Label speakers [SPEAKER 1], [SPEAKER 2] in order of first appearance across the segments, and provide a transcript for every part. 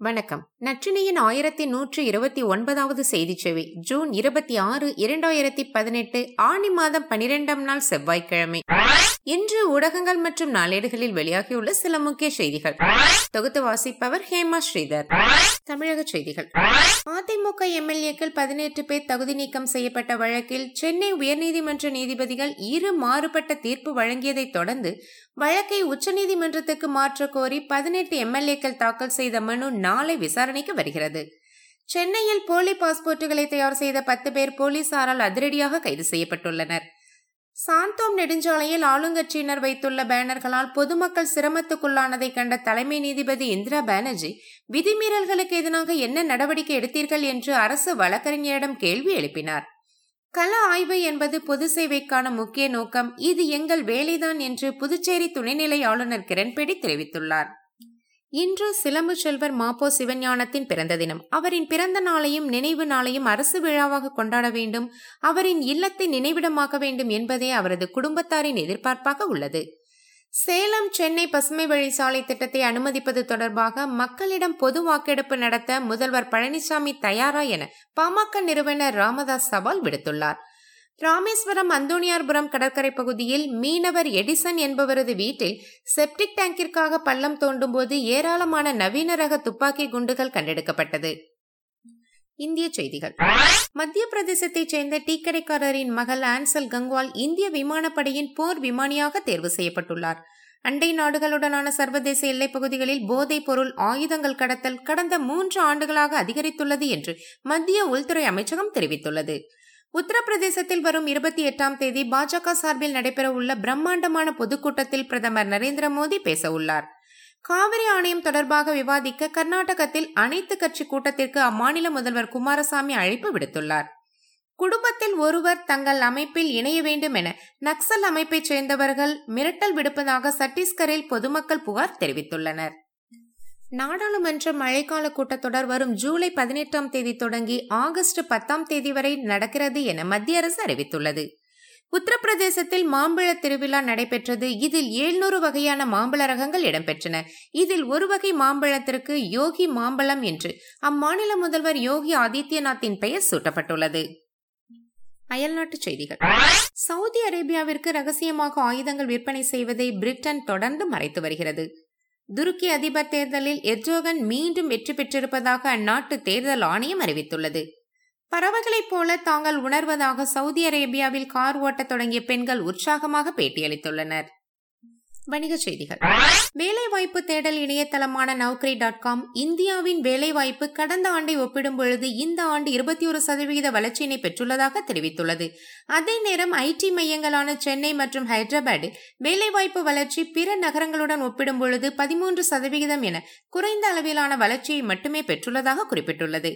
[SPEAKER 1] வணக்கம். நற்றினையின் ஆயிரத்தி நூற்று இருபத்தி ஒன்பதாவது செய்தி சேவை ஜூன் இருபத்தி ஆறு இரண்டாயிரத்தி பதினெட்டு ஆணி மாதம் பனிரெண்டாம் நாள் செவ்வாய்க்கிழமை. இன்று ஊடகங்கள் மற்றும் நாளேடுகளில் வெளியாகியுள்ள சில முக்கிய செய்திகள். தொகுத்து வாசிப்பவர் ஹேமா ஸ்ரீதர். தமிழக செய்திகள். அதிமுக எம்எல்ஏக்கள் பதினெட்டு பேர் தகுதி நீக்கம் செய்யப்பட்ட வழக்கில் சென்னை உயர்நீதிமன்ற நீதிபதிகள் இரு மாறுபட்ட தீர்ப்பு வழங்கியதைத் தொடர்ந்து வழக்கை உச்சநீதிமன்றத்துக்கு மாற்ற கோரி பதினெட்டு எம்எல்ஏக்கள் தாக்கல் செய்த மனு நாளை விசாரணைக்கு வருகிறது. சென்னையில் போலி பாஸ்போர்ட்டுகளை தயார் செய்த பத்து பேர் போலீசாரால் அதிரடியாக கைது செய்யப்பட்டுள்ளனர். சாந்தோம் நெடுஞ்சாலையில் ஆளுங்கட்சியினர் வைத்துள்ள பேனர்களால் பொதுமக்கள் சிரமத்துக்குள்ளானதை கண்ட தலைமை நீதிபதி இந்திரா பானர்ஜி விதிமீறல்களுக்கு எதிராக என்ன நடவடிக்கை எடுத்தீர்கள் என்று அரசு வழக்கறிஞரிடம் கேள்வி எழுப்பினார். கள ஆய்வு என்பது பொது சேவைக்கான முக்கிய நோக்கம். இது எங்கள் வேலைதான் என்று புதுச்சேரி துணைநிலை ஆளுநர் கிரண்பேடி தெரிவித்துள்ளார். இன்று சிலம்பு செல்வர் மாப்போ சிவஞானத்தின் பிறந்த தினம். அவரின் பிறந்த நாளையும் நினைவு நாளையும் அரசு விழாவாக கொண்டாட வேண்டும். அவரின் இல்லத்தை நினைவிடமாக்க வேண்டும் என்பதே அவரது குடும்பத்தாரின் எதிர்பார்ப்பாக உள்ளது. சேலம் சென்னை பசுமை வழி சாலை திட்டத்தை அனுமதிப்பது தொடர்பாக மக்களிடம் பொது வாக்கெடுப்பு நடத்த முதல்வர் பழனிசாமி தயாரா என பாமக நிறுவனர் ராமதாஸ் சவால் விடுத்துள்ளார். ராமேஸ்வரம் அந்தோணியார்புரம் கடற்கரை பகுதியில் மீனவர் எடிசன் என்பவரது வீட்டில் செப்டிக் டேங்கிற்காக பள்ளம் தோண்டும் போது ஏராளமான நவீன ரக துப்பாக்கி குண்டுகள் கண்டெடுக்கப்பட்டது. இந்திய செய்திகள். மத்திய பிரதேசத்தைச் சேர்ந்த டீக்கடைக்காரரின் மகள் ஆன்சல் கங்வால் இந்திய விமானப்படையின் போர் விமானியாக தேர்வு செய்யப்பட்டுள்ளார். அண்டை நாடுகளுடனான சர்வதேச எல்லைப் பகுதிகளில் போதைப் பொருள் ஆயுதங்கள் கடத்தல் கடந்த மூன்று ஆண்டுகளாக அதிகரித்துள்ளது என்று மத்திய உள்துறை அமைச்சகம் தெரிவித்துள்ளது. உத்தரப்பிரதேசத்தில் வரும் இருபத்தி எட்டாம் தேதி பாஜக சார்பில் நடைபெறவுள்ள பிரம்மாண்டமான பொதுக்கூட்டத்தில் பிரதமர் நரேந்திர மோடி பேசவுள்ளார். காவிரி ஆணையம் தொடர்பாக விவாதிக்க கர்நாடகத்தில் அனைத்து கட்சி கூட்டத்திற்கு அம்மாநில முதல்வர் குமாரசாமி அழைப்பு விடுத்துள்ளார். குடும்பத்தில் ஒருவர் தங்கள் அமைப்பில் இணைய வேண்டும் என நக்சல் அமைப்பைச் சேர்ந்தவர்கள் மிரட்டல் விடுப்பதாக சத்தீஸ்கரில் பொதுமக்கள் புகார் தெரிவித்துள்ளனர். நாடாளுமன்ற மழைக்கால கூட்டத்தொடர் வரும் ஜூலை பதினெட்டாம் தேதி தொடங்கி ஆகஸ்ட் பத்தாம் தேதி வரை நடக்கிறது என மத்திய அரசு அறிவித்துள்ளது. உத்தரப்பிரதேசத்தில் மாம்பழ திருவிழா நடைபெற்றது. இதில் எழுநூறு வகையான மாம்பழ ரகங்கள் இடம்பெற்றன. இதில் ஒரு வகை மாம்பழத்திற்கு யோகி மாம்பழம் என்று அம்மாநில முதல்வர் யோகி ஆதித்யநாத்தின் பெயர் சூட்டப்பட்டுள்ளது. அயல்நாட்டுச் செய்திகள். சவுதி அரேபியாவிற்கு ரகசியமாக ஆயுதங்கள் விற்பனை செய்வதை பிரிட்டன் தொடர்ந்து மறைத்து வருகிறது. துருக்கி அதிபர் தேர்தலில் எர்ஜோகன் மீண்டும் வெற்றி பெற்றிருப்பதாக அந்நாட்டு தேர்தல் ஆணையம் அறிவித்துள்ளது. பறவைகளைப் போல தாங்கள் உணர்வதாக சவுதி அரேபியாவில் கார் ஓட்டத் தொடங்கிய பெண்கள் உற்சாகமாக பேட்டியளித்துள்ளனர். வணிகச் செய்திகள். வேலைவாய்ப்பு தேடல் இணையதளமான நௌக்ரி டாட் காம் இந்தியாவின் வேலைவாய்ப்பு கடந்த ஆண்டை ஒப்பிடும் பொழுது இந்த ஆண்டு இருபத்தி ஒரு சதவிகித வளர்ச்சியினை பெற்றுள்ளதாக தெரிவித்துள்ளது. அதே நேரம் ஐடி மையங்களான சென்னை மற்றும் ஹைதராபாத்தில் வேலைவாய்ப்பு வளர்ச்சி பிற நகரங்களுடன் ஒப்பிடும் பொழுது பதிமூன்று சதவிகிதம் என குறைந்த அளவிலான வளர்ச்சியை மட்டுமே பெற்றுள்ளதாக குறிப்பிட்டுள்ளது.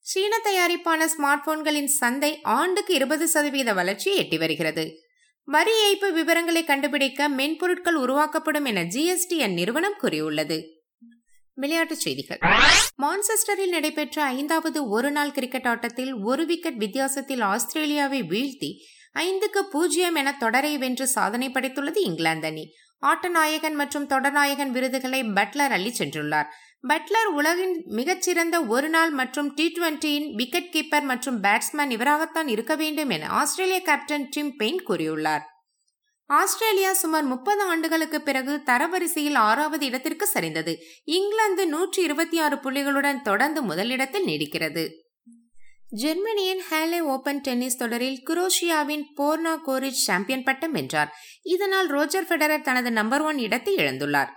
[SPEAKER 1] சீன தயாரிப்பான ஸ்மார்ட் போன்களின் சந்தை ஆண்டுக்கு இருபது சதவீத வளர்ச்சியை எட்டி வருகிறது. வரி ஏய்ப்பு விவரங்களை கண்டுபிடிக்க மென்பொருட்கள் உருவாக்கப்படும் என ஜிஎஸ்டிஎன் நிறுவனம் கூறியுள்ளது. விளையாட்டுச் செய்திகள். மான்செஸ்டரில் நடைபெற்ற ஐந்தாவது ஒருநாள் கிரிக்கெட் ஆட்டத்தில் ஒரு விக்கெட் வித்தியாசத்தில் ஆஸ்திரேலியாவை வீழ்த்தி ஐந்துக்கு பூஜ்ஜியம் என தொடரை வென்று சாதனை படைத்துள்ளது இங்கிலாந்து அணி. ஆட்டநாயகன் மற்றும் தொடர்நாயகன் விருதுகளை பட்லர் அள்ளி சென்றுள்ளார். பட்லர் உலகின் மிகச்சிறந்த ஒருநாள் மற்றும் டி டுவெண்டியின் விக்கெட் கீப்பர் மற்றும் பேட்ஸ்மேன் இவராகத்தான் இருக்க வேண்டும் என ஆஸ்திரேலிய கேப்டன் டிம் பெயின் கூறியுள்ளார். ஆஸ்திரேலியா சுமார் முப்பது ஆண்டுகளுக்கு பிறகு தரவரிசையில் ஆறாவது இடத்திற்கு சரிந்தது. இங்கிலாந்து நூற்றி இருபத்தி ஆறு புள்ளிகளுடன் தொடர்ந்து முதலிடத்தில் நீடிக்கிறது. ஜெர்மனியின் ஹேலே ஓபன் டென்னிஸ் தொடரில் குரோஷியாவின் போர்னா கோரிச் சாம்பியன் பட்டம் வென்றார். இதனால் ரோஜர் ஃபெடரர் தனது நம்பர் ஒன் இடத்தை இழந்துள்ளார்.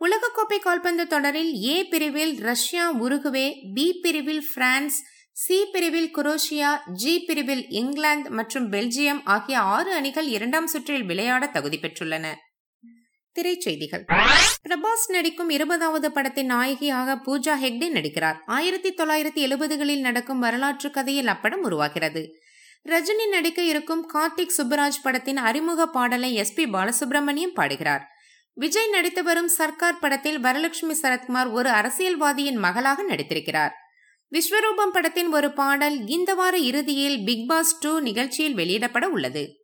[SPEAKER 1] உலகக்கோப்பை கால்பந்து தொடரில் ஏ பிரிவில் ரஷ்யா உருகுவே பி பிரிவில் பிரான்ஸ் சி பிரிவில் குரோஷியா ஜி பிரிவில் இங்கிலாந்து மற்றும் பெல்ஜியம் ஆகிய ஆறு அணிகள் இரண்டாம் சுற்றில் விளையாட தகுதி பெற்றுள்ளன. திரைச்செய்திகள். பிரபாஸ் நடிக்கும் இருபதாவது படத்தின் நாயகியாக பூஜா ஹெக்டே நடிக்கிறார். ஆயிரத்தி தொள்ளாயிரத்தி எழுபதுகளில் நடக்கும் வரலாற்று கதையில் அப்படம் உருவாகிறது. ரஜினி நடிக்க இருக்கும் கார்த்திக் சுப்பராஜ் படத்தின் அறிமுக பாடலை எஸ் பி பாலசுப்ரமணியம் பாடுகிறார். விஜய் நடித்து வரும் சர்க்கார் படத்தில் வரலட்சுமி சரத்குமார் ஒரு அரசியல்வாதியின் மகளாக நடித்திருக்கிறார். விஸ்வரூபம் படத்தின் ஒரு பாடல் இந்த வார இறுதியில் பிக் பாஸ் டூ நிகழ்ச்சியில் வெளியிடப்பட உள்ளது.